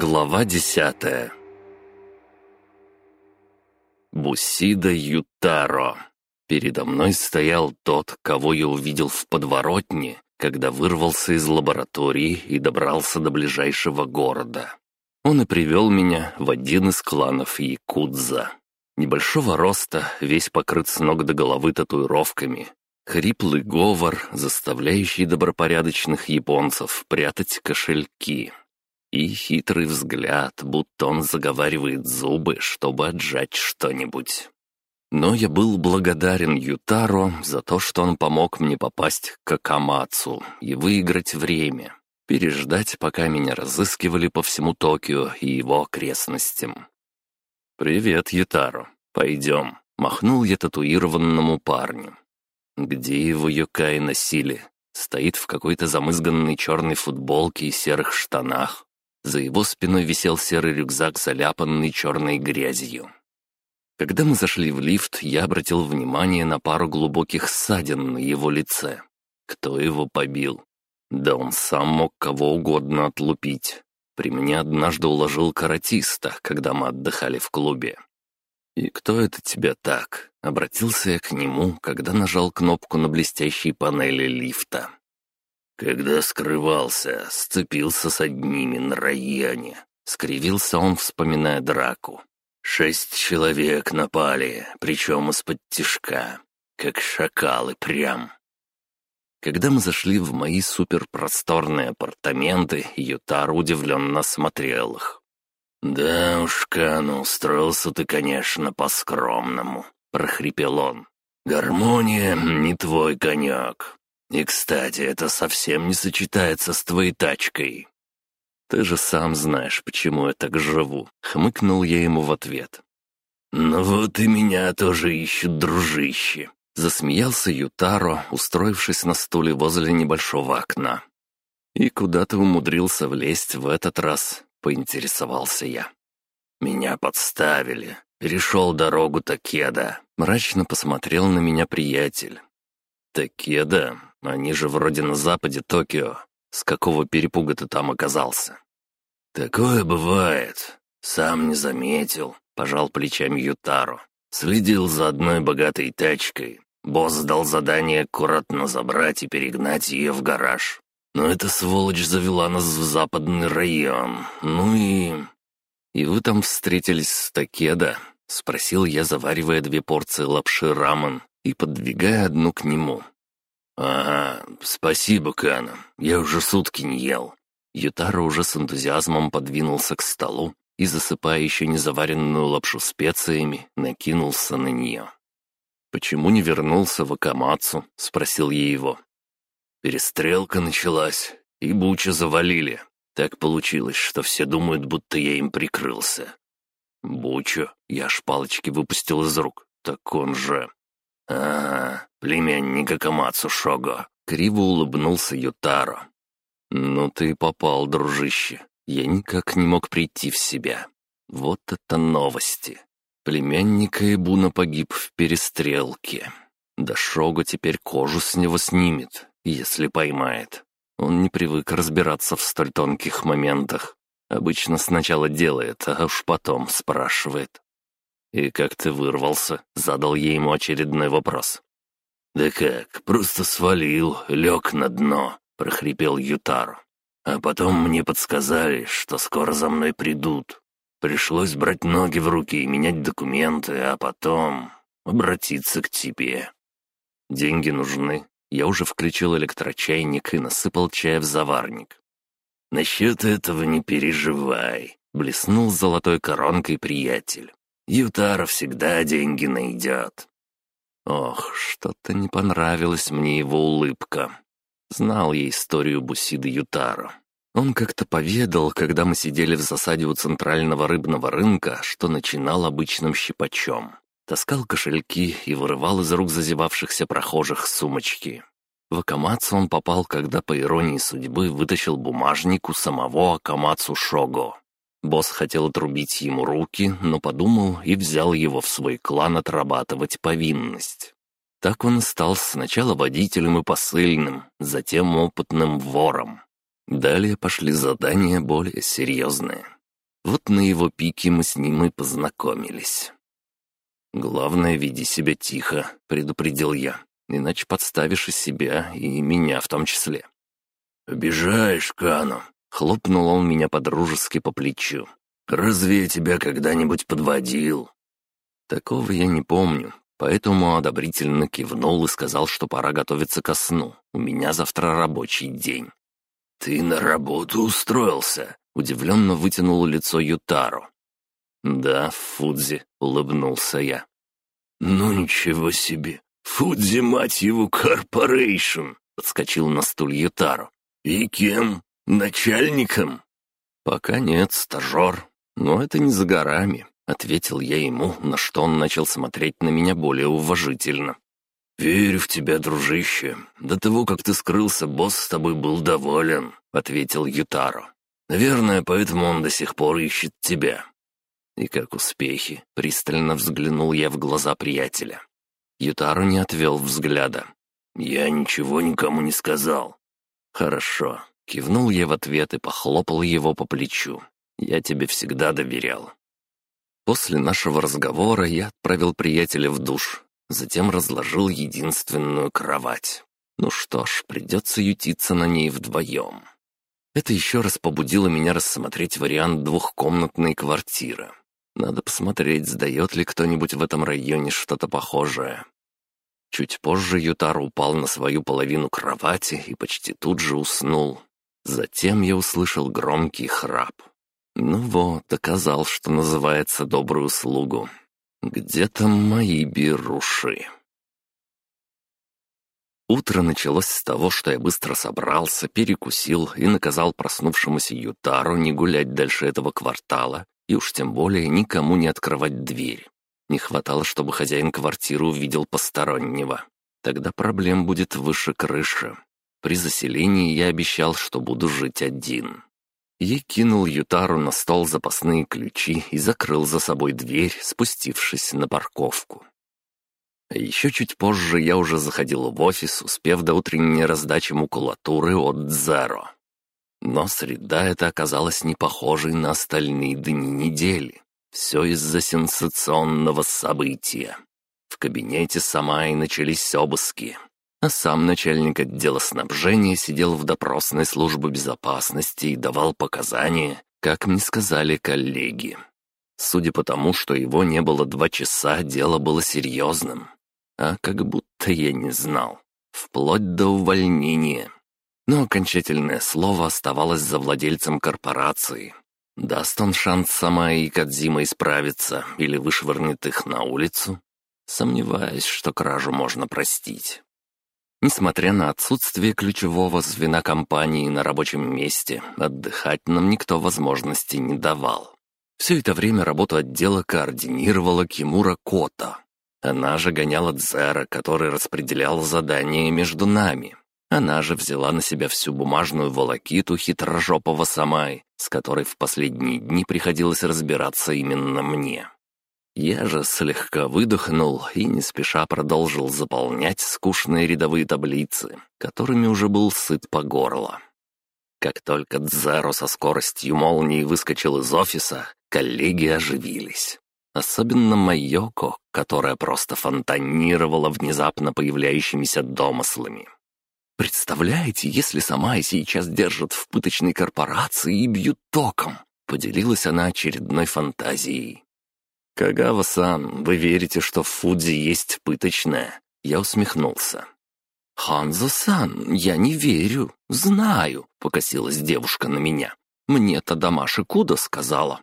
Глава десятая Бусида Ютаро. Передо мной стоял тот, кого я увидел в подворотне, когда вырвался из лаборатории и добрался до ближайшего города. Он и привел меня в один из кланов Якудза. Небольшого роста, весь покрыт с ног до головы татуировками. Хриплый говор, заставляющий добропорядочных японцев прятать кошельки. И хитрый взгляд, будто он заговаривает зубы, чтобы отжать что-нибудь. Но я был благодарен Ютаро за то, что он помог мне попасть к Акамацу и выиграть время, переждать, пока меня разыскивали по всему Токио и его окрестностям. «Привет, Ютаро. Пойдем», — махнул я татуированному парню. Где его Йокай носили? Стоит в какой-то замызганной черной футболке и серых штанах. За его спиной висел серый рюкзак, заляпанный черной грязью. Когда мы зашли в лифт, я обратил внимание на пару глубоких ссадин на его лице. Кто его побил? Да он сам мог кого угодно отлупить. При мне однажды уложил каратиста, когда мы отдыхали в клубе. «И кто это тебя так?» — обратился я к нему, когда нажал кнопку на блестящей панели лифта. «Когда скрывался, сцепился с одними на районе», — скривился он, вспоминая драку. Шесть человек напали, причем из-под тишка, как шакалы прям. Когда мы зашли в мои суперпросторные апартаменты, Ютар удивленно смотрел их. «Да уж, Кану, устроился ты, конечно, по-скромному», — прохрипел он. «Гармония — не твой конек. И, кстати, это совсем не сочетается с твоей тачкой. «Ты же сам знаешь, почему я так живу», — хмыкнул я ему в ответ. «Ну вот и меня тоже ищут, дружище», — засмеялся Ютаро, устроившись на стуле возле небольшого окна. «И куда ты умудрился влезть в этот раз?» — поинтересовался я. «Меня подставили. Перешел дорогу Такеда», — мрачно посмотрел на меня приятель. «Такеда? Они же вроде на западе Токио. С какого перепуга ты там оказался?» «Такое бывает. Сам не заметил», — пожал плечами Ютаро. «Следил за одной богатой тачкой. Босс дал задание аккуратно забрать и перегнать ее в гараж. Но эта сволочь завела нас в западный район. Ну и...» «И вы там встретились с Такеда?» — спросил я, заваривая две порции лапши рамен и подвигая одну к нему. «Ага, спасибо, Кана. Я уже сутки не ел». Ютаро уже с энтузиазмом подвинулся к столу и, засыпая еще не заваренную лапшу специями, накинулся на нее. «Почему не вернулся в Акамацу?» — спросил я его. «Перестрелка началась, и Буча завалили. Так получилось, что все думают, будто я им прикрылся». «Буча?» — я аж палочки выпустил из рук. «Так он же...» «Ага, племянник Акамацу Шого», — криво улыбнулся Ютаро. «Ну ты попал, дружище. Я никак не мог прийти в себя. Вот это новости. Племянник Эбуна погиб в перестрелке. Да Шого теперь кожу с него снимет, если поймает. Он не привык разбираться в столь тонких моментах. Обычно сначала делает, а уж потом спрашивает. «И как ты вырвался?» — задал я ему очередной вопрос. «Да как, просто свалил, лег на дно», — прохрипел Ютару. «А потом мне подсказали, что скоро за мной придут. Пришлось брать ноги в руки и менять документы, а потом обратиться к тебе». «Деньги нужны». Я уже включил электрочайник и насыпал чая в заварник. «Насчет этого не переживай», — блеснул золотой коронкой приятель. Ютара всегда деньги найдет». Ох, что-то не понравилась мне его улыбка. Знал я историю Бусиды Ютаро. Он как-то поведал, когда мы сидели в засаде у центрального рыбного рынка, что начинал обычным щипачом. Таскал кошельки и вырывал из рук зазевавшихся прохожих сумочки. В Акамацу он попал, когда, по иронии судьбы, вытащил бумажник у самого Акамацу Шого. Босс хотел отрубить ему руки, но подумал и взял его в свой клан отрабатывать повинность. Так он стал сначала водителем и посыльным, затем опытным вором. Далее пошли задания более серьезные. Вот на его пике мы с ним и познакомились. «Главное, веди себя тихо», — предупредил я, «иначе подставишь и себя, и меня в том числе». «Обижаешь, Кану», — хлопнул он меня подружески по плечу. «Разве я тебя когда-нибудь подводил?» Такого я не помню, поэтому одобрительно кивнул и сказал, что пора готовиться ко сну. У меня завтра рабочий день. «Ты на работу устроился?» — удивленно вытянул лицо Ютару. «Да, Фудзи», — улыбнулся я. «Ну ничего себе! Фудзи, мать его, корпорейшн!» — подскочил на стуль Ютару. «И кем? Начальником?» «Пока нет, стажер. Но это не за горами», — ответил я ему, на что он начал смотреть на меня более уважительно. «Верю в тебя, дружище. До того, как ты скрылся, босс с тобой был доволен», — ответил Ютаро. «Наверное, поэтому он до сих пор ищет тебя». «И как успехи?» — пристально взглянул я в глаза приятеля. Ютаро не отвел взгляда. «Я ничего никому не сказал». «Хорошо», — кивнул я в ответ и похлопал его по плечу. «Я тебе всегда доверял». После нашего разговора я отправил приятеля в душ, Затем разложил единственную кровать. Ну что ж, придется ютиться на ней вдвоем. Это еще раз побудило меня рассмотреть вариант двухкомнатной квартиры. Надо посмотреть, сдает ли кто-нибудь в этом районе что-то похожее. Чуть позже Ютар упал на свою половину кровати и почти тут же уснул. Затем я услышал громкий храп. Ну вот, доказал, что называется добрую услугу. Где там мои беруши? Утро началось с того, что я быстро собрался, перекусил и наказал проснувшемуся Ютару не гулять дальше этого квартала и уж тем более никому не открывать дверь. Не хватало, чтобы хозяин квартиры увидел постороннего. Тогда проблем будет выше крыши. При заселении я обещал, что буду жить один. Я кинул Ютару на стол запасные ключи и закрыл за собой дверь, спустившись на парковку. А еще чуть позже я уже заходил в офис, успев до утренней раздачи макулатуры от Дзеро. Но среда эта оказалась не похожей на остальные дни недели. Все из-за сенсационного события. В кабинете сама и начались обыски а сам начальник отдела снабжения сидел в допросной службе безопасности и давал показания, как мне сказали коллеги. Судя по тому, что его не было два часа, дело было серьезным. А как будто я не знал. Вплоть до увольнения. Но окончательное слово оставалось за владельцем корпорации. Даст он шанс сама и Кадзима исправиться или вышвырнет их на улицу? Сомневаюсь, что кражу можно простить. Несмотря на отсутствие ключевого звена компании на рабочем месте, отдыхать нам никто возможности не давал. Все это время работу отдела координировала Кимура Кота. Она же гоняла Дзера, который распределял задания между нами. Она же взяла на себя всю бумажную волокиту хитрожопого Самай, с которой в последние дни приходилось разбираться именно мне. Я же слегка выдохнул и не спеша продолжил заполнять скучные рядовые таблицы, которыми уже был сыт по горло. Как только Дзеро со скоростью молнии выскочил из офиса, коллеги оживились. Особенно Майоко, которая просто фонтанировала внезапно появляющимися домыслами. «Представляете, если сама и сейчас держат в пыточной корпорации и бьют током?» Поделилась она очередной фантазией. «Кагава-сан, вы верите, что в Фудзи есть пыточная?» Я усмехнулся. «Ханзо-сан, я не верю, знаю», — покосилась девушка на меня. «Мне Тадамаши Куда сказала».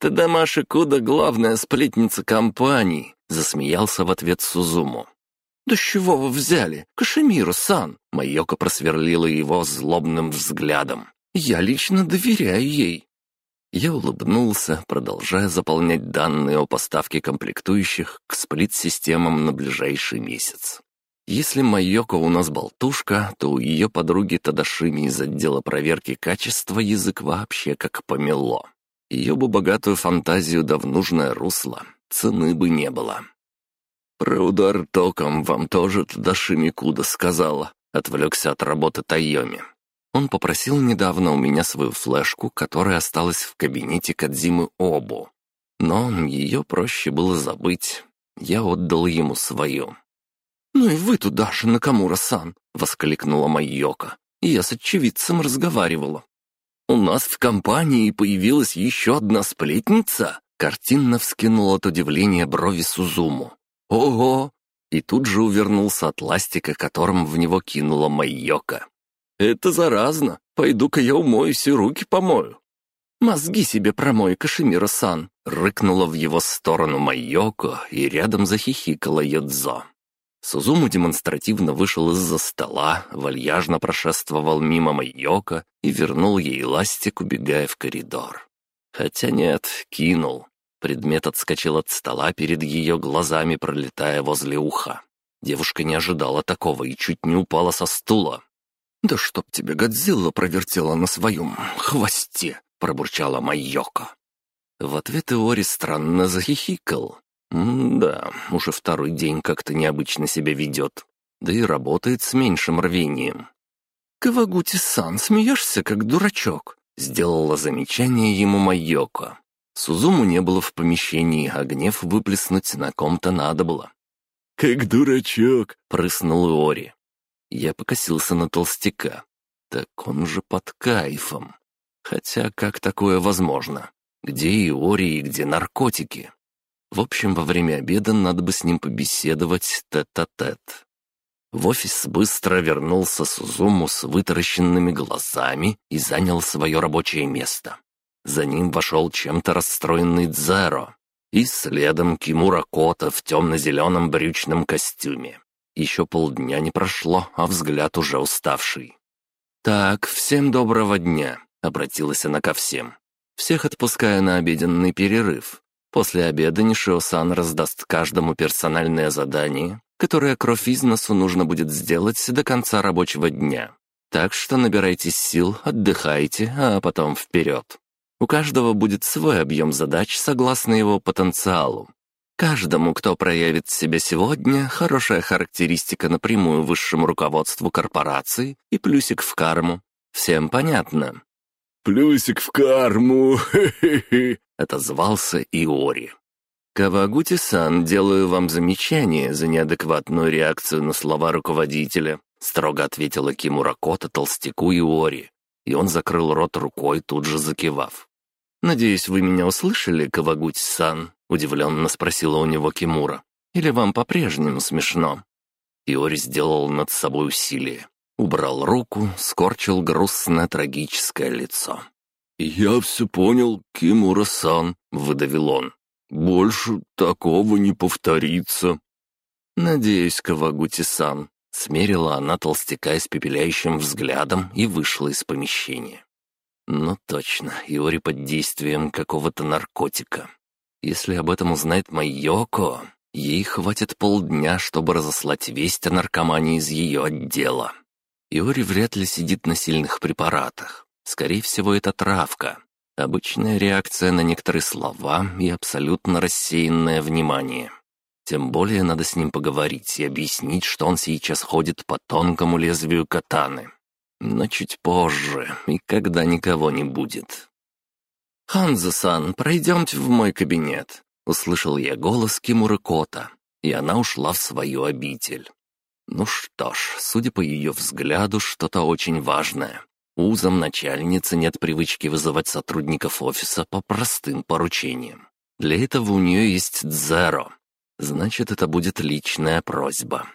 «Тадамаши Куда — главная сплетница компании», — засмеялся в ответ Сузуму. «Да с чего вы взяли? Кашемиру-сан!» Майока просверлила его злобным взглядом. «Я лично доверяю ей. Я улыбнулся, продолжая заполнять данные о поставке комплектующих к сплит-системам на ближайший месяц. Если Майоко у нас болтушка, то у ее подруги Тадашими из отдела проверки качества язык вообще как помело. Ее бы богатую фантазию да в нужное русло, цены бы не было. «Про удар током вам тоже Тадашими Куда сказала», — отвлекся от работы Тайоми. Он попросил недавно у меня свою флешку, которая осталась в кабинете Кадзимы Обу. Но ее проще было забыть. Я отдал ему свою. «Ну и вы туда же, Накамура-сан!» — воскликнула Майока. «Я с очевидцем разговаривала». «У нас в компании появилась еще одна сплетница?» Картинно вскинул от удивления брови Сузуму. «Ого!» И тут же увернулся от ластика, которым в него кинула Майока. «Это заразно. Пойду-ка я умоюсь и руки помою». «Мозги себе промой, Кашемира-сан!» — рыкнула в его сторону Майоко, и рядом захихикала Йодзо. Сузуму демонстративно вышел из-за стола, вальяжно прошествовал мимо Майоко и вернул ей ластик, убегая в коридор. Хотя нет, кинул. Предмет отскочил от стола перед ее глазами, пролетая возле уха. Девушка не ожидала такого и чуть не упала со стула. «Да чтоб тебе Годзилла провертела на своем хвосте!» — пробурчала Майоко. В ответ Иори странно захихикал. «Да, уже второй день как-то необычно себя ведет, да и работает с меньшим рвением». «Кавагути-сан, смеешься, как дурачок?» — сделала замечание ему Майоко. Сузуму не было в помещении, а гнев выплеснуть на ком-то надо было. «Как дурачок!» — прыснул Иори. Я покосился на толстяка. Так он же под кайфом. Хотя как такое возможно? Где Иори и где наркотики? В общем, во время обеда надо бы с ним побеседовать тет-а-тет. -тет. В офис быстро вернулся Сузуму с вытаращенными глазами и занял свое рабочее место. За ним вошел чем-то расстроенный Дзеро. И следом Кимура Кота в темно-зеленом брючном костюме. Еще полдня не прошло, а взгляд уже уставший. «Так, всем доброго дня», — обратилась она ко всем. «Всех отпускаю на обеденный перерыв. После обеда Нишио-сан раздаст каждому персональное задание, которое кровь из носу нужно будет сделать до конца рабочего дня. Так что набирайтесь сил, отдыхайте, а потом вперед. У каждого будет свой объем задач согласно его потенциалу. Каждому, кто проявит себя сегодня, хорошая характеристика напрямую высшему руководству корпорации и плюсик в карму. Всем понятно? «Плюсик в карму! Хе-хе-хе!» — отозвался Иори. «Кавагути-сан, делаю вам замечание за неадекватную реакцию на слова руководителя», — строго ответила Кимура Кота толстяку Иори, и он закрыл рот рукой, тут же закивав. «Надеюсь, вы меня услышали, Кавагути-сан?» — удивленно спросила у него Кимура. «Или вам по-прежнему смешно?» Иори сделал над собой усилие. Убрал руку, скорчил грустное трагическое лицо. «Я все понял, Кимура-сан», — выдавил он. «Больше такого не повторится». «Надеюсь, Кавагути-сан», Смерила она толстяка испепеляющим взглядом и вышла из помещения. Ну точно, Иори под действием какого-то наркотика. Если об этом узнает Майоко, ей хватит полдня, чтобы разослать весть о наркомании из ее отдела. Иори вряд ли сидит на сильных препаратах. Скорее всего, это травка. Обычная реакция на некоторые слова и абсолютно рассеянное внимание. Тем более надо с ним поговорить и объяснить, что он сейчас ходит по тонкому лезвию катаны. Но чуть позже, и когда никого не будет. «Ханзо-сан, пройдемте в мой кабинет», — услышал я голос Кимуры Кота, и она ушла в свою обитель. Ну что ж, судя по ее взгляду, что-то очень важное. Узом начальницы нет привычки вызывать сотрудников офиса по простым поручениям. Для этого у нее есть Дзеро, Значит, это будет личная просьба.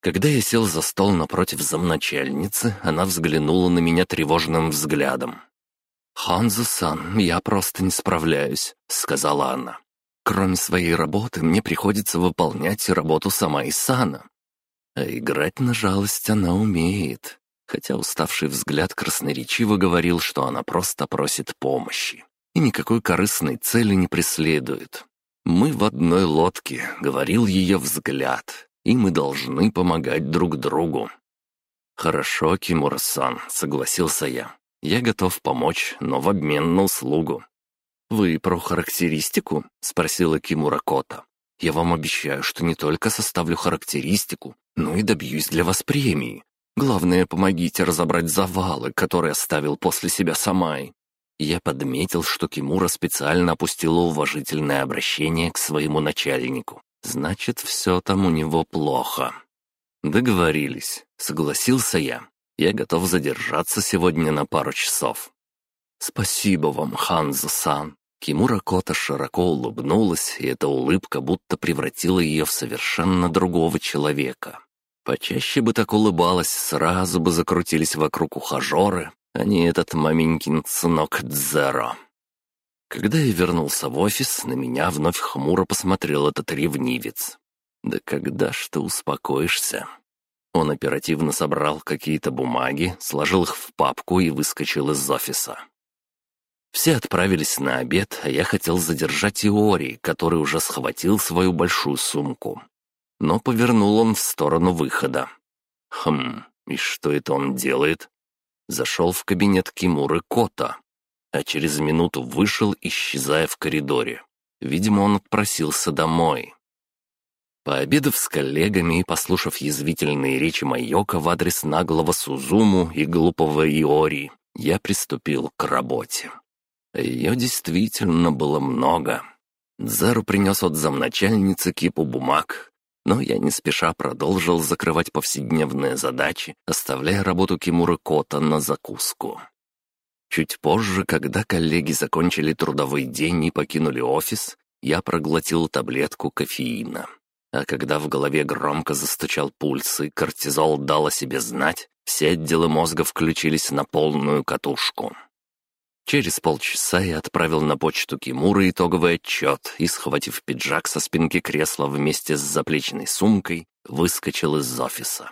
Когда я сел за стол напротив замначальницы, она взглянула на меня тревожным взглядом. «Ханзу-сан, я просто не справляюсь», — сказала она. «Кроме своей работы, мне приходится выполнять работу сама Исана. А играть на жалость она умеет, хотя уставший взгляд красноречиво говорил, что она просто просит помощи и никакой корыстной цели не преследует. «Мы в одной лодке», — говорил ее взгляд, «и мы должны помогать друг другу». «Хорошо, Кимура-сан», — согласился я. «Я готов помочь, но в обмен на услугу». «Вы про характеристику?» — спросила Кимура Кота. «Я вам обещаю, что не только составлю характеристику, но и добьюсь для вас премии. Главное, помогите разобрать завалы, которые оставил после себя Самай». Я подметил, что Кимура специально опустила уважительное обращение к своему начальнику. Значит, все там у него плохо. Договорились. Согласился я. Я готов задержаться сегодня на пару часов. Спасибо вам, Ханзо-сан. Кимура Кота широко улыбнулась, и эта улыбка будто превратила ее в совершенно другого человека. Почаще бы так улыбалась, сразу бы закрутились вокруг ухажеры, а не этот маменькин сынок Дзеро. Когда я вернулся в офис, на меня вновь хмуро посмотрел этот ревнивец. «Да когда ж ты успокоишься?» Он оперативно собрал какие-то бумаги, сложил их в папку и выскочил из офиса. Все отправились на обед, а я хотел задержать Иори, который уже схватил свою большую сумку. Но повернул он в сторону выхода. Хм, и что это он делает? Зашел в кабинет Кимуры Кота, а через минуту вышел, исчезая в коридоре. Видимо, он отпросился домой. Пообедав с коллегами и послушав язвительные речи Майока в адрес наглого Сузуму и глупого Иори, я приступил к работе. Ее действительно было много. Зару принес от замначальницы кипу бумаг, но я не спеша продолжил закрывать повседневные задачи, оставляя работу Кимуры Кота на закуску. Чуть позже, когда коллеги закончили трудовой день и покинули офис, я проглотил таблетку кофеина. А когда в голове громко застучал пульс и кортизол дал о себе знать, все отделы мозга включились на полную катушку. Через полчаса я отправил на почту Кимура итоговый отчет и, схватив пиджак со спинки кресла вместе с заплечной сумкой, выскочил из офиса.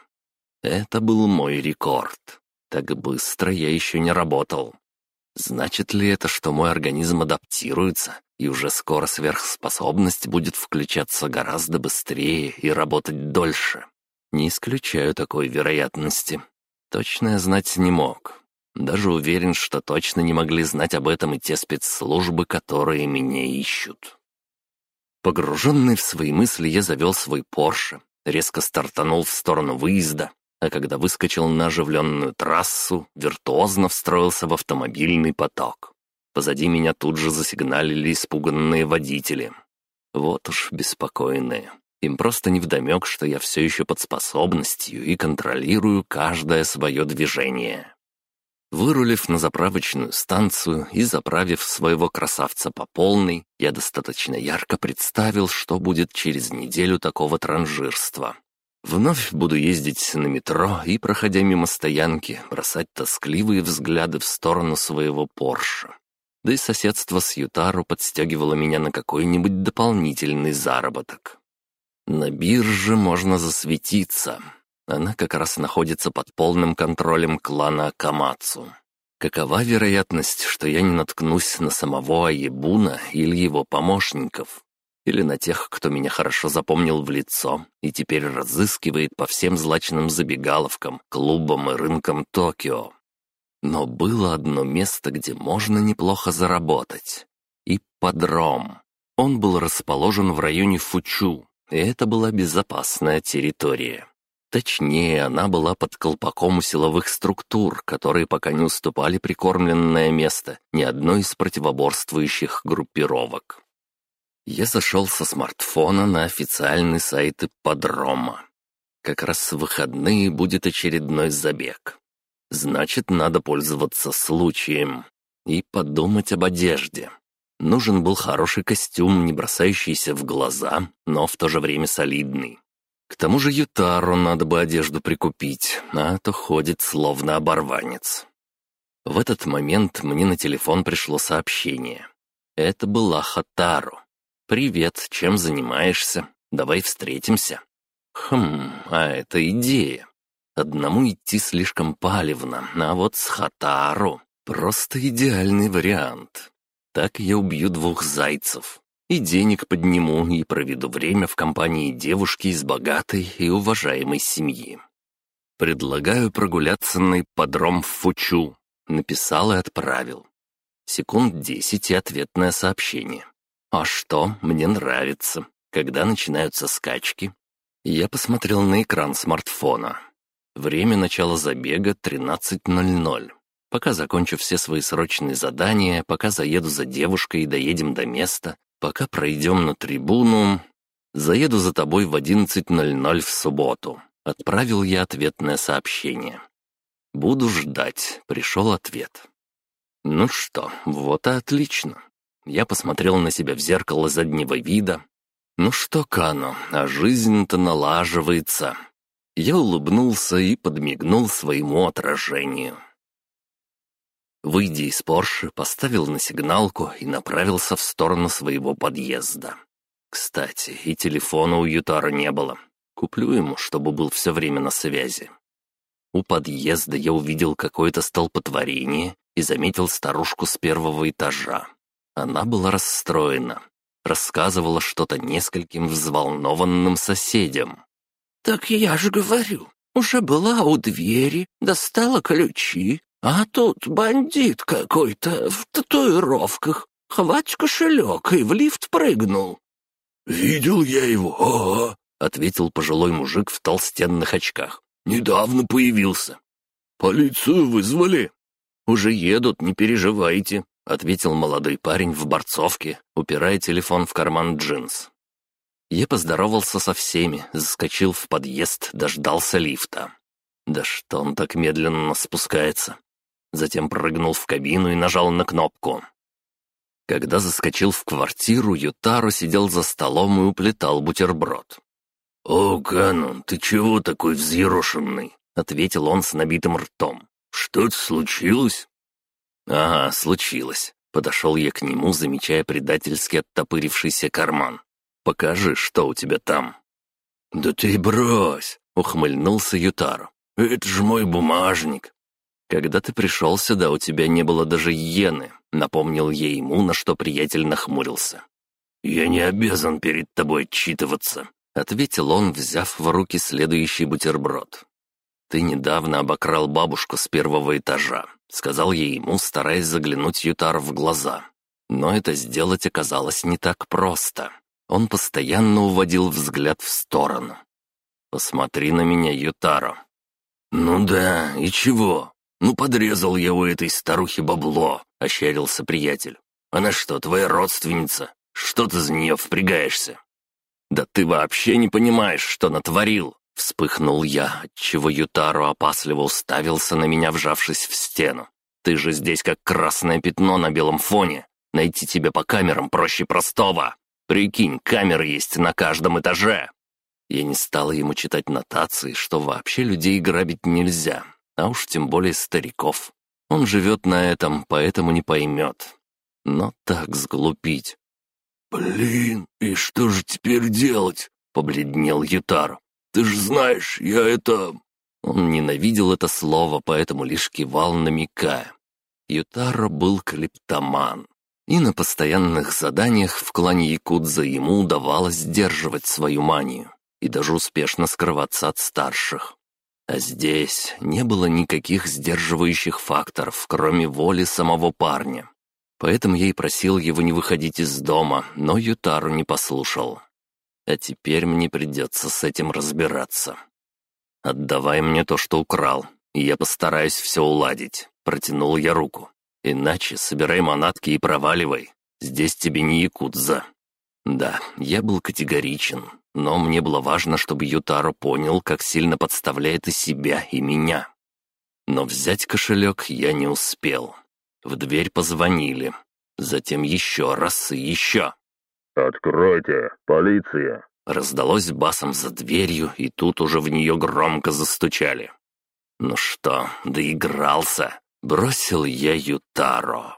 Это был мой рекорд. Так быстро я еще не работал. Значит ли это, что мой организм адаптируется, и уже скоро сверхспособность будет включаться гораздо быстрее и работать дольше? Не исключаю такой вероятности. Точно я знать не мог. Даже уверен, что точно не могли знать об этом и те спецслужбы, которые меня ищут. Погруженный в свои мысли, я завел свой Порше, резко стартанул в сторону выезда, а когда выскочил на оживленную трассу, виртуозно встроился в автомобильный поток. Позади меня тут же засигналили испуганные водители. Вот уж беспокойные. Им просто невдомек, что я все еще под способностью и контролирую каждое свое движение. Вырулив на заправочную станцию и заправив своего красавца по полной, я достаточно ярко представил, что будет через неделю такого транжирства. Вновь буду ездить на метро и, проходя мимо стоянки, бросать тоскливые взгляды в сторону своего Порша. Да и соседство с Ютару подстегивало меня на какой-нибудь дополнительный заработок. На бирже можно засветиться. Она как раз находится под полным контролем клана Акамацу. Какова вероятность, что я не наткнусь на самого Аебуна или его помощников? Или на тех, кто меня хорошо запомнил в лицо и теперь разыскивает по всем злачным забегаловкам, клубам и рынкам Токио. Но было одно место, где можно неплохо заработать. Ипподром. Он был расположен в районе Фучу, и это была безопасная территория. Точнее, она была под колпаком силовых структур, которые пока не уступали прикормленное место ни одной из противоборствующих группировок я зашел со смартфона на официальный сайт ипподрома. Как раз в выходные будет очередной забег. Значит, надо пользоваться случаем и подумать об одежде. Нужен был хороший костюм, не бросающийся в глаза, но в то же время солидный. К тому же Ютару надо бы одежду прикупить, а то ходит словно оборванец. В этот момент мне на телефон пришло сообщение. Это была Хатару. «Привет, чем занимаешься? Давай встретимся». Хм, а это идея. Одному идти слишком палевно, а вот с Хатару просто идеальный вариант. Так я убью двух зайцев. И денег подниму, и проведу время в компании девушки из богатой и уважаемой семьи. Предлагаю прогуляться на ипподром в Фучу. Написал и отправил. Секунд десять и ответное сообщение. «А что, мне нравится. Когда начинаются скачки?» Я посмотрел на экран смартфона. Время начала забега 13.00. Пока закончу все свои срочные задания, пока заеду за девушкой и доедем до места, пока пройдем на трибуну, заеду за тобой в 11.00 в субботу. Отправил я ответное сообщение. Буду ждать. Пришел ответ. Ну что, вот и отлично. Я посмотрел на себя в зеркало заднего вида. Ну что, Кано, а жизнь-то налаживается. Я улыбнулся и подмигнул своему отражению. Выйдя из Порше, поставил на сигналку и направился в сторону своего подъезда. Кстати, и телефона у Ютара не было. Куплю ему, чтобы был все время на связи. У подъезда я увидел какое-то столпотворение и заметил старушку с первого этажа. Она была расстроена. Рассказывала что-то нескольким взволнованным соседям. «Так я же говорю, уже была у двери, достала ключи, а тут бандит какой-то в татуировках. Хвать кошелек и в лифт прыгнул». «Видел я его, ага», — ответил пожилой мужик в толстенных очках. «Недавно появился». «Полицию вызвали?» «Уже едут, не переживайте», — ответил молодой парень в борцовке, упирая телефон в карман джинс. Я поздоровался со всеми, заскочил в подъезд, дождался лифта. Да что он так медленно спускается? затем прыгнул в кабину и нажал на кнопку. Когда заскочил в квартиру, Ютаро сидел за столом и уплетал бутерброд. «О, Канон, ты чего такой взъерошенный?» — ответил он с набитым ртом. «Что-то случилось?» «Ага, случилось». Подошел я к нему, замечая предательски оттопырившийся карман. «Покажи, что у тебя там». «Да ты брось!» — ухмыльнулся Ютаро. «Это же мой бумажник. «Когда ты пришел сюда, у тебя не было даже иены», — напомнил я ему, на что приятель нахмурился. «Я не обязан перед тобой отчитываться», — ответил он, взяв в руки следующий бутерброд. «Ты недавно обокрал бабушку с первого этажа», — сказал я ему, стараясь заглянуть Ютар в глаза. Но это сделать оказалось не так просто. Он постоянно уводил взгляд в сторону. «Посмотри на меня, Ютаро». «Ну да, и чего?» «Ну, подрезал я у этой старухи бабло», — ощерился приятель. «Она что, твоя родственница? Что ты за нее впрягаешься?» «Да ты вообще не понимаешь, что натворил!» Вспыхнул я, отчего Ютару опасливо уставился на меня, вжавшись в стену. «Ты же здесь как красное пятно на белом фоне. Найти тебя по камерам проще простого. Прикинь, камеры есть на каждом этаже». Я не стала ему читать нотации, что вообще людей грабить нельзя, а уж тем более стариков. Он живет на этом, поэтому не поймет. Но так сглупить. «Блин, и что же теперь делать?» — побледнел Ютар. «Ты же знаешь, я это...» Он ненавидел это слово, поэтому лишь кивал, намекая. Ютаро был клептоман. И на постоянных заданиях в клане Якудза ему удавалось сдерживать свою манию и даже успешно скрываться от старших. А здесь не было никаких сдерживающих факторов, кроме воли самого парня. Поэтому я и просил его не выходить из дома, но Ютару не послушал. А теперь мне придется с этим разбираться. «Отдавай мне то, что украл, и я постараюсь все уладить», — протянул я руку. «Иначе собирай манатки и проваливай. Здесь тебе не якудза». Да, я был категоричен, но мне было важно, чтобы Ютаро понял, как сильно подставляет и себя, и меня. Но взять кошелек я не успел. В дверь позвонили. Затем еще раз и еще. «Откройте! Полиция!» Раздалось басом за дверью, и тут уже в нее громко застучали. «Ну что, доигрался?» Бросил я Ютаро.